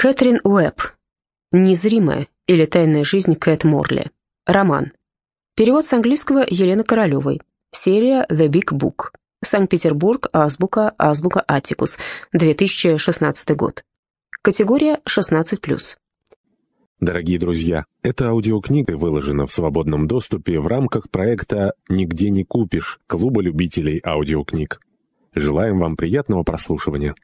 Кэтрин Уэбб. «Незримая» или «Тайная жизнь Кэт Морли». Роман. Перевод с английского Елены Королевой. Серия «The Big Book». Санкт-Петербург. Азбука. Азбука Атикус. 2016 год. Категория 16+. Дорогие друзья, эта аудиокнига выложена в свободном доступе в рамках проекта «Нигде не купишь» Клуба любителей аудиокниг. Желаем вам приятного прослушивания.